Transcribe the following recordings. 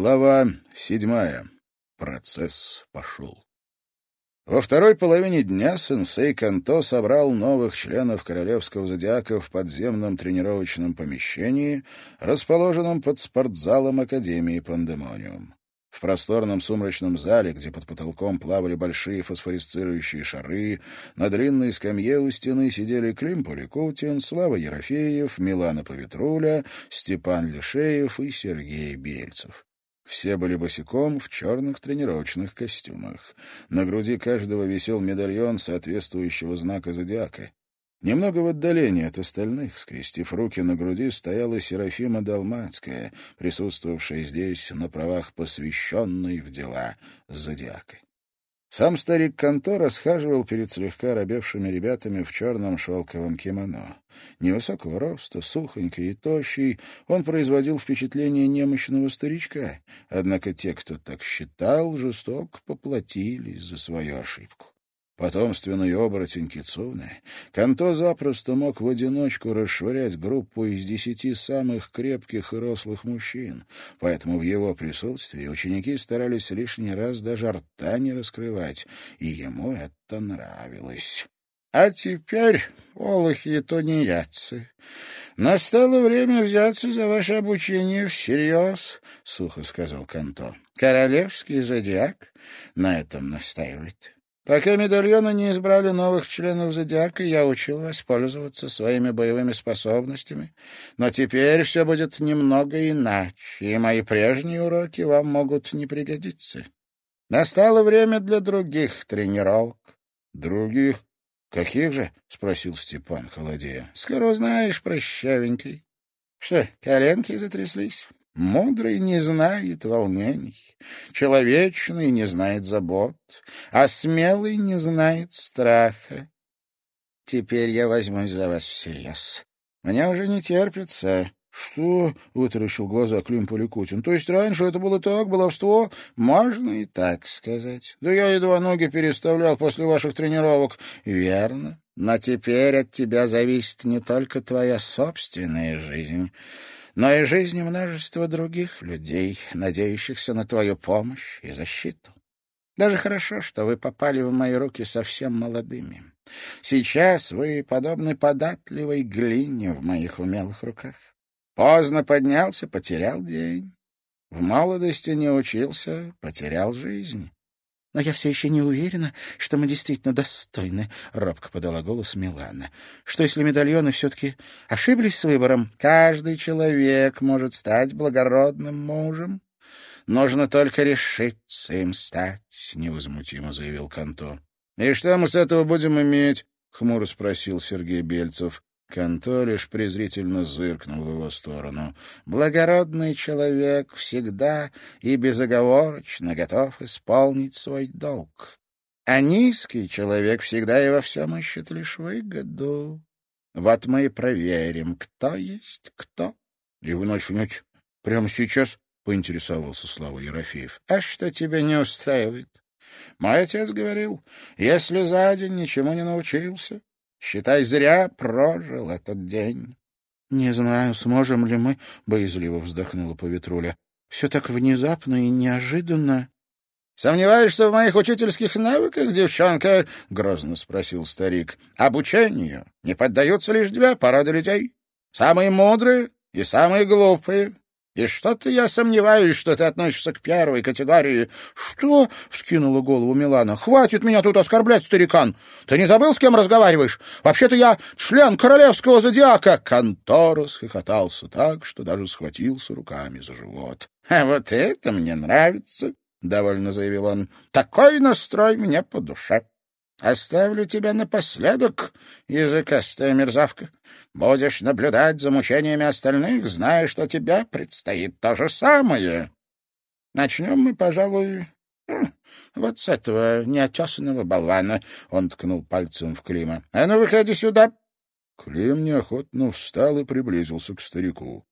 Глава седьмая. Процесс пошел. Во второй половине дня сенсей Канто собрал новых членов королевского зодиака в подземном тренировочном помещении, расположенном под спортзалом Академии Пандемониум. В просторном сумрачном зале, где под потолком плавали большие фосфорисцирующие шары, на длинной скамье у стены сидели Клим Поликутин, Слава Ерофеев, Милана Поветруля, Степан Лишеев и Сергей Бельцев. Все были босиком в черных тренировочных костюмах. На груди каждого висел медальон соответствующего знака зодиака. Немного в отдалении от остальных, скрестив руки на груди, стояла Серафима Далмацкая, присутствовавшая здесь на правах посвященной в дела зодиака. Сам старик Канто расхаживал перед слегка робевшими ребятами в черном шелковом кимоно. Невысокого роста, сухонький и тощий, он производил впечатление немощного старичка, однако те, кто так считал, жестоко поплатились за свою ошибку потомственный оборотень Кицуны, Канто запросто мог в одиночку расшвырять группу из десяти самых крепких и рослых мужчин, поэтому в его присутствии ученики старались лишний раз даже рта не раскрывать, и ему это нравилось. А теперь, олухи и тунеядцы, настало время взяться за ваше обучение всерьез, — сухо сказал Канто. Королевский зодиак на этом настаивает. Пока медальоны не избрали новых членов зодиака, я учил вас пользоваться своими боевыми способностями. Но теперь все будет немного иначе, и мои прежние уроки вам могут не пригодиться. Настало время для других тренировок. — Других? Каких же? — спросил Степан, холодея. — Скоро узнаешь, прощавенький. Что, коленки затряслись? Мудрый не знает волнений, человечный не знает забот, а смелый не знает страха. Теперь я возьмусь за вас всерьез. Мне уже не терпится. — Что? — вытаращил глаза Клим Поликутин. — То есть раньше это было так, баловство? — Можно и так сказать. Да я едва ноги переставлял после ваших тренировок. — Верно. Но теперь от тебя зависит не только твоя собственная жизнь, но и жизни множества других людей, надеющихся на твою помощь и защиту. Даже хорошо, что вы попали в мои руки совсем молодыми. Сейчас вы подобны податливой глине в моих умелых руках. Поздно поднялся, потерял день. В молодости не учился, потерял жизнь. Но я все еще не уверена, что мы действительно достойны, — робко подала голос Милана. Что если медальоны все-таки ошиблись с выбором? Каждый человек может стать благородным мужем. Нужно только решиться им стать, — невозмутимо заявил Канто. — И что мы с этого будем иметь? — хмуро спросил Сергей Бельцев. Канто презрительно зыркнул в его сторону. «Благородный человек всегда и безоговорочно готов исполнить свой долг, а низкий человек всегда и во всем ищет лишь выгоду. Вот мы и проверим, кто есть кто». «Его начнете прямо сейчас?» — поинтересовался Слава Ерофеев. «А что тебя не устраивает?» Мой отец говорил, если за день ничему не научился, Считай, зря прожил этот день. — Не знаю, сможем ли мы, — боязливо вздохнула Поветруля. — Все так внезапно и неожиданно. — Сомневаешься в моих учительских навыках, девчонка? — грозно спросил старик. — Обучению не поддаются лишь две породы людей. Самые мудрые и самые глупые. И что-то я сомневаюсь, что ты относишься к первой категории. — Что? — вскинула голову Милана. — Хватит меня тут оскорблять, старикан. Ты не забыл, с кем разговариваешь? Вообще-то я член королевского зодиака. Контор расхохотался так, что даже схватился руками за живот. — А вот это мне нравится, — довольно заявил он. — Такой настрой мне по душе. Оставлю тебя напоследок, языкастая мерзавка. Будешь наблюдать за мучениями остальных, зная, что тебе предстоит то же самое. Начнем мы, пожалуй, вот с этого неотесанного болвана. Он ткнул пальцем в Клима. — А ну, выходи сюда. Клим неохотно встал и приблизился к старику.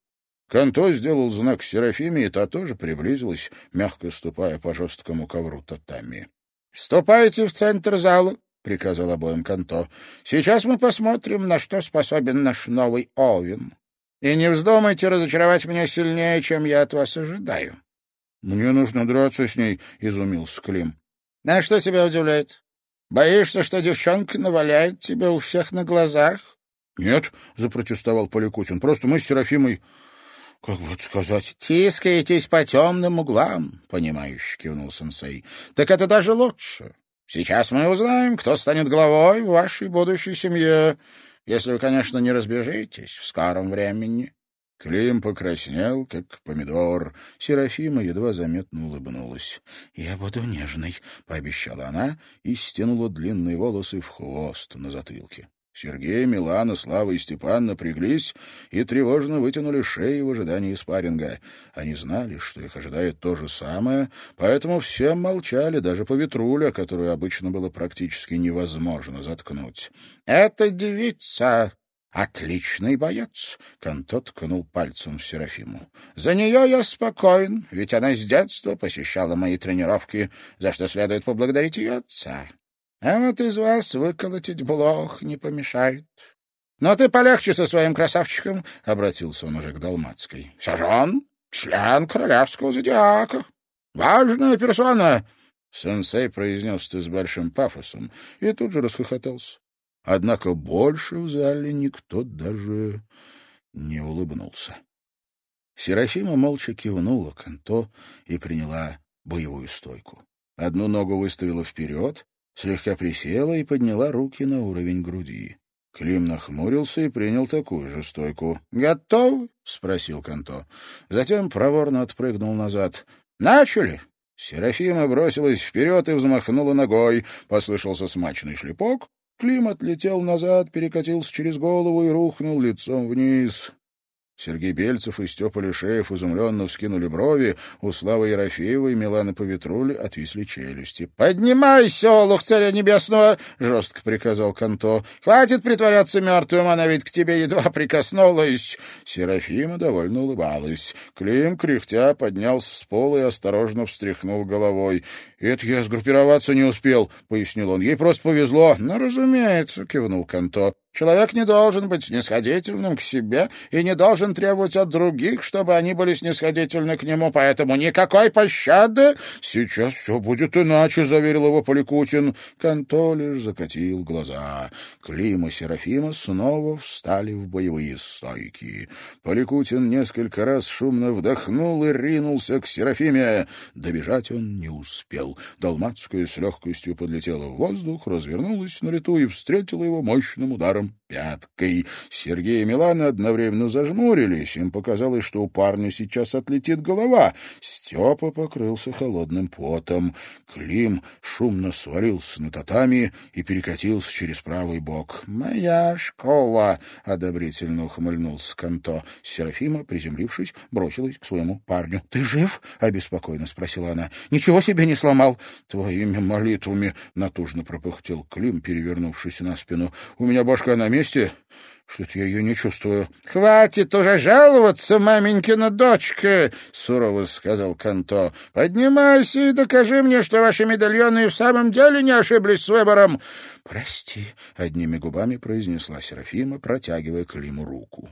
Канто сделал знак Серафиме, и та тоже приблизилась, мягко ступая по жесткому ковру татами. «Ступайте в центр зала», — приказал обоим Канто. «Сейчас мы посмотрим, на что способен наш новый Овен. И не вздумайте разочаровать меня сильнее, чем я от вас ожидаю. Мне нужно драться с ней, — изумился Клим. — А что тебя удивляет? Боишься, что девчонка наваляет тебя у всех на глазах? — Нет, — запротестовал Поликутин, — просто мы с Серафимой как это сказать, тискаетесь по темным углам, — понимающе кивнул сенсей. — Так это даже лучше. Сейчас мы узнаем, кто станет главой в вашей будущей семье, если вы, конечно, не разбежитесь в скором времени. Клим покраснел, как помидор. Серафима едва заметно улыбнулась. — Я буду нежной, — пообещала она и стянула длинные волосы в хвост на затылке. Сергей, Милана, Слава и Степан напряглись и тревожно вытянули шеи в ожидании спарринга. Они знали, что их ожидает то же самое, поэтому все молчали, даже по ветруля, которую обычно было практически невозможно заткнуть. — Это девица, «Отличный боец!» — Канто ткнул пальцем в Серафиму. «За нее я спокоен, ведь она с детства посещала мои тренировки, за что следует поблагодарить ее отца. А вот из вас выколотить блох не помешает. Но ты полегче со своим красавчиком, — обратился он уже к Долмацкой. — он член королевского зодиака. Важная персона. Сенсей произнес это с большим пафосом и тут же расхохотался. Однако больше в зале никто даже не улыбнулся. Серафима молча кивнула Канто и приняла боевую стойку. Одну ногу выставила вперед, слегка присела и подняла руки на уровень груди. Клим нахмурился и принял такую же стойку. «Готов?» — спросил Канто. Затем проворно отпрыгнул назад. «Начали!» Серафима бросилась вперед и взмахнула ногой. Послышался смачный шлепок. Клим отлетел назад, перекатился через голову и рухнул лицом вниз. Сергей Бельцев и Степа Лишеев изумленно вскинули брови, у Славы Ерофеева и Миланы Поветрули отвисли челюсти. «Поднимайся, олух царя небесного!» — жестко приказал Канто. «Хватит притворяться мертвым, она ведь к тебе едва прикоснулась!» Серафима довольно улыбалась. Клим, кряхтя, поднялся с пола и осторожно встряхнул головой. «Это я сгруппироваться не успел», — пояснил он. «Ей просто повезло». «Ну, разумеется», — кивнул Канто. Человек не должен быть снисходительным к себе и не должен требовать от других, чтобы они были снисходительны к нему, поэтому никакой пощады. — Сейчас все будет иначе, — заверил его Поликутин. Канто лишь закатил глаза. Клим и Серафима снова встали в боевые стойки. Поликутин несколько раз шумно вдохнул и ринулся к Серафиме. Добежать он не успел. Долматская с легкостью подлетела в воздух, развернулась на лету и встретила его мощным ударом пяткой. Сергей и Милана одновременно зажмурились. Им показалось, что у парня сейчас отлетит голова. Степа покрылся холодным потом. Клим шумно свалился на татами и перекатился через правый бок. «Моя школа!» — одобрительно ухмыльнулся Канто. Серафима, приземлившись, бросилась к своему парню. «Ты жив?» — обеспокоенно спросила она. «Ничего себе не сломал?» «Твоими молитвами!» — натужно пропыхтел Клим, перевернувшись на спину. «У меня башка на месте? Что-то я ее не чувствую. — Хватит уже жаловаться, маменькина дочка, — сурово сказал Канто. — Поднимайся и докажи мне, что ваши медальоны в самом деле не ошиблись с выбором. — Прости, — одними губами произнесла Серафима, протягивая Климу руку.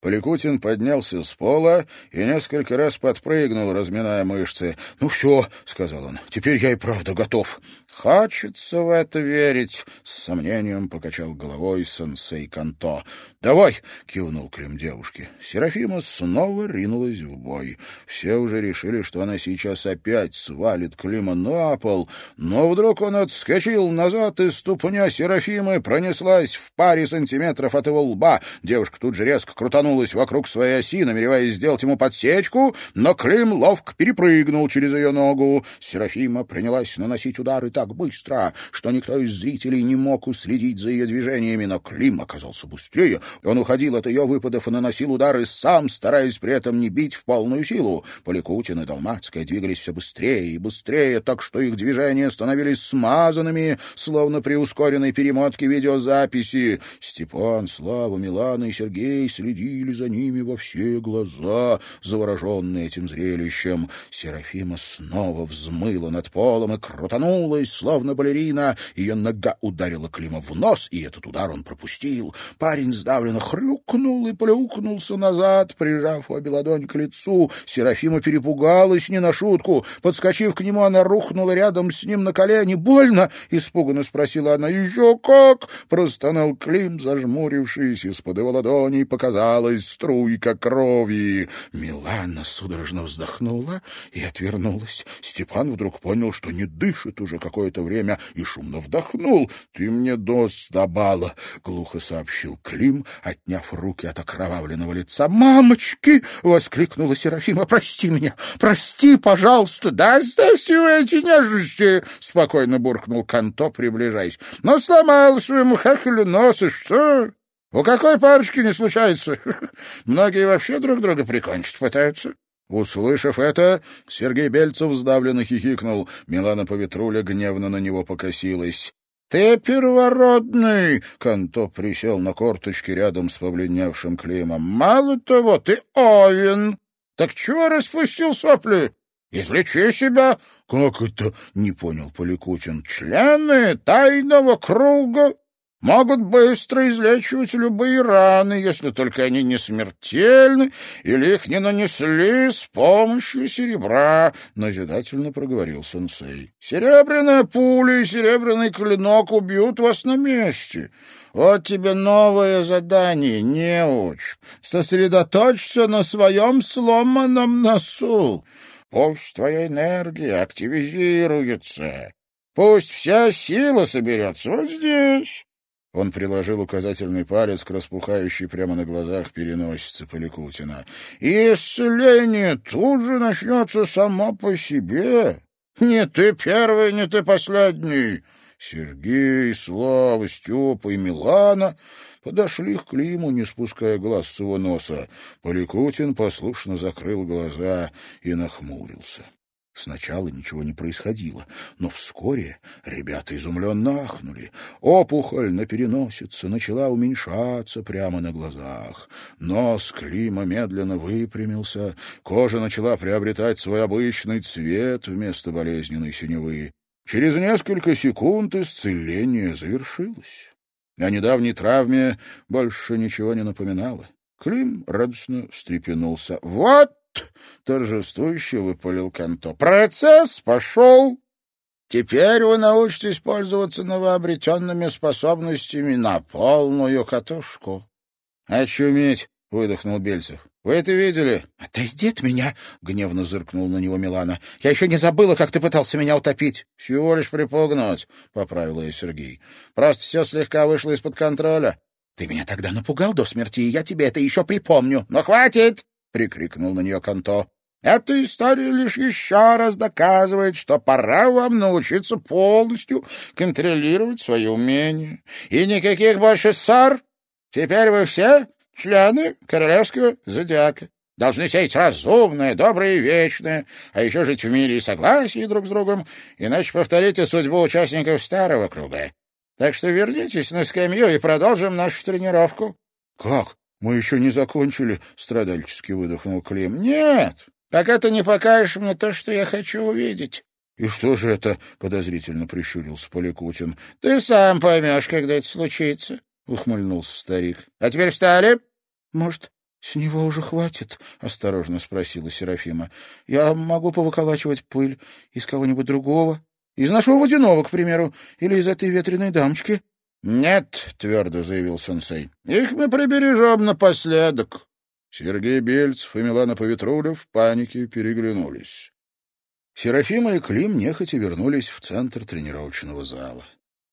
Поликутин поднялся с пола и несколько раз подпрыгнул, разминая мышцы. «Ну все», — сказал он, — «теперь я и правда готов». «Хочется в это верить», — с сомнением покачал головой сенсей Канто. «Давай!» — кивнул Клим девушке. Серафима снова ринулась в бой. Все уже решили, что она сейчас опять свалит Клима на пол, но вдруг он отскочил назад, и ступня Серафимы пронеслась в паре сантиметров от его лба. Девушка тут же резко крутанулась вокруг своей оси, намереваясь сделать ему подсечку, но Клим ловко перепрыгнул через ее ногу. Серафима принялась наносить удары так так быстро, что никто из зрителей не мог уследить за ее движениями, но Клим оказался быстрее. Он уходил от ее выпадов и наносил удары сам, стараясь при этом не бить в полную силу. Поликутин и Долматская двигались все быстрее и быстрее, так что их движения становились смазанными, словно при ускоренной перемотке видеозаписи. Степан, Слава, Милана и Сергей следили за ними во все глаза, завороженные этим зрелищем. Серафима снова взмыла над полом и крутанулась, словно балерина. Ее нога ударила Клима в нос, и этот удар он пропустил. Парень сдавленно хрюкнул и плюкнулся назад, прижав обе ладони к лицу. Серафима перепугалась не на шутку. Подскочив к нему, она рухнула рядом с ним на колени. «Больно?» — испуганно спросила она. «Еще как!» — простонал Клим, зажмурившись. Из-под его ладоней показалась струйка крови. Милана судорожно вздохнула и отвернулась. Степан вдруг понял, что не дышит уже какое-то время, и шумно вдохнул. «Ты мне дос добала!» — глухо сообщил Клим, отняв руки от окровавленного лица. «Мамочки!» — воскликнула Серафима. «Прости меня! Прости, пожалуйста!» «Да оставьте вы эти нежности!» — спокойно буркнул Канто, приближаясь. «Но сломал своему хахалю нос, и что?» У какой парочки не случается? Многие вообще друг друга прикончить пытаются. Услышав это, Сергей Бельцев сдавленно хихикнул. Милана Поветруля гневно на него покосилась. «Ты первородный!» — Канто присел на корточки рядом с побледневшим Климом. «Мало того, ты Овен! Так чего распустил сопли? Излечи себя!» «Как это?» — не понял Поликутин. «Члены тайного круга могут быстро излечивать любые раны, если только они не смертельны или их не нанесли с помощью серебра, — назидательно проговорил сенсей. — Серебряная пуля и серебряный клинок убьют вас на месте. Вот тебе новое задание, неуч. Сосредоточься на своем сломанном носу. Пусть твоя энергия активизируется. Пусть вся сила соберется вот здесь. Он приложил указательный палец к распухающей прямо на глазах переносице Поликутина. «И исцеление тут же начнется само по себе. Не ты первый, не ты последний». Сергей, Слава, Степа и Милана подошли к Климу, не спуская глаз с его носа. Поликутин послушно закрыл глаза и нахмурился. Сначала ничего не происходило, но вскоре ребята изумленно ахнули. Опухоль на переносице начала уменьшаться прямо на глазах. Нос Клима медленно выпрямился, кожа начала приобретать свой обычный цвет вместо болезненной синевы. Через несколько секунд исцеление завершилось. О недавней травме больше ничего не напоминало. Клим радостно встрепенулся. «Вот — торжествующе выпалил Канто. «Процесс пошел. Теперь вы научитесь пользоваться новообретенными способностями на полную катушку». «Очуметь!» — выдохнул Бельцев. «Вы это видели?» «Отойди от меня!» — гневно зыркнул на него Милана. «Я еще не забыла, как ты пытался меня утопить!» «Всего лишь припугнуть!» — поправил ее Сергей. «Просто все слегка вышло из-под контроля». «Ты меня тогда напугал до смерти, и я тебе это еще припомню!» «Но хватит!» — прикрикнул на нее Канто. «Эта история лишь еще раз доказывает, что пора вам научиться полностью контролировать свои умения. И никаких больше ссор. Теперь вы все члены королевского зодиака. Должны сеять разумное, доброе и вечное, а еще жить в мире и согласии друг с другом, иначе повторите судьбу участников старого круга. Так что вернитесь на скамью и продолжим нашу тренировку». «Как? Мы еще не закончили, — страдальчески выдохнул Клим. — Нет, пока ты не покажешь мне то, что я хочу увидеть. — И что же это? — подозрительно прищурился Поликутин. — Ты сам поймешь, когда это случится, — ухмыльнулся старик. — А теперь встали? — Может, с него уже хватит? — осторожно спросила Серафима. — Я могу повыколачивать пыль из кого-нибудь другого. Из нашего водяного, к примеру, или из этой ветреной дамочки. «Нет», — твердо заявил сенсей, — «их мы прибережем напоследок». Сергей Бельцев и Милана Поветруля в панике переглянулись. Серафима и Клим нехотя вернулись в центр тренировочного зала.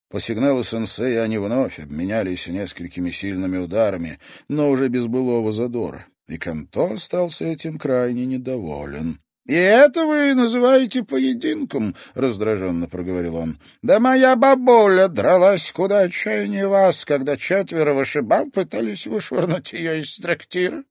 По сигналу сенсея они вновь обменялись несколькими сильными ударами, но уже без былого задора, и Канто остался этим крайне недоволен. — И это вы называете поединком? — раздраженно проговорил он. — Да моя бабуля дралась куда отчаяннее вас, когда четверо вышибал пытались вышвырнуть ее из трактира.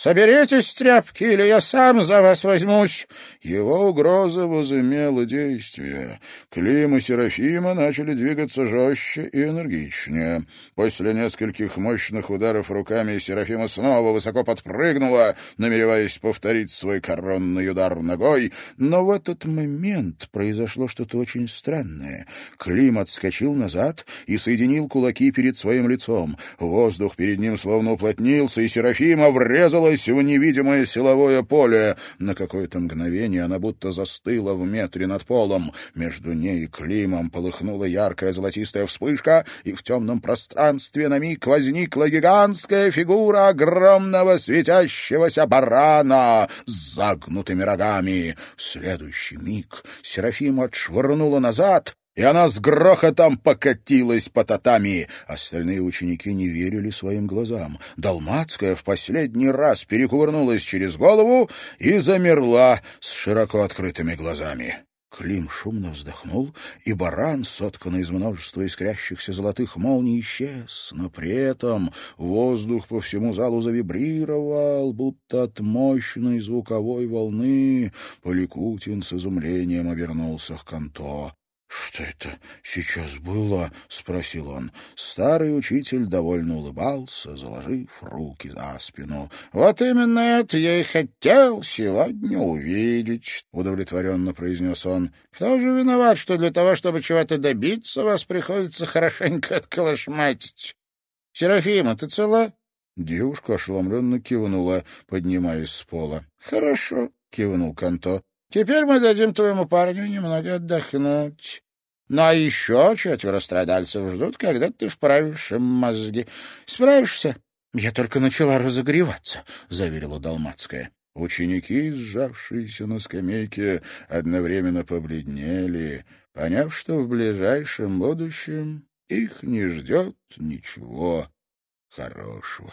Соберитесь, тряпки, или я сам за вас возьмусь!» Его угроза возымела действие. Клим и Серафима начали двигаться жестче и энергичнее. После нескольких мощных ударов руками Серафима снова высоко подпрыгнула, намереваясь повторить свой коронный удар ногой. Но в этот момент произошло что-то очень странное. Клим отскочил назад и соединил кулаки перед своим лицом. Воздух перед ним словно уплотнился, и Серафима врезала врезалась в невидимое силовое поле. На какое-то мгновение она будто застыла в метре над полом. Между ней и Климом полыхнула яркая золотистая вспышка, и в темном пространстве на миг возникла гигантская фигура огромного светящегося барана с загнутыми рогами. В следующий миг Серафима отшвырнула назад, и она с грохотом покатилась по татами. Остальные ученики не верили своим глазам. Далматская в последний раз перекувырнулась через голову и замерла с широко открытыми глазами. Клим шумно вздохнул, и баран, сотканный из множества искрящихся золотых молний, исчез, но при этом воздух по всему залу завибрировал, будто от мощной звуковой волны. Поликутин с изумлением обернулся к Канто. «Что это сейчас было?» — спросил он. Старый учитель довольно улыбался, заложив руки за спину. «Вот именно это я и хотел сегодня увидеть», — удовлетворенно произнес он. «Кто же виноват, что для того, чтобы чего-то добиться, вас приходится хорошенько отколошматить? Серафима, ты цела?» Девушка ошеломленно кивнула, поднимаясь с пола. «Хорошо», — кивнул Канто. Теперь мы дадим твоему парню немного отдохнуть. Ну, а еще четверо страдальцев ждут, когда ты вправишь им мозги. Справишься? Я только начала разогреваться, — заверила Далмацкая. Ученики, сжавшиеся на скамейке, одновременно побледнели, поняв, что в ближайшем будущем их не ждет ничего хорошего.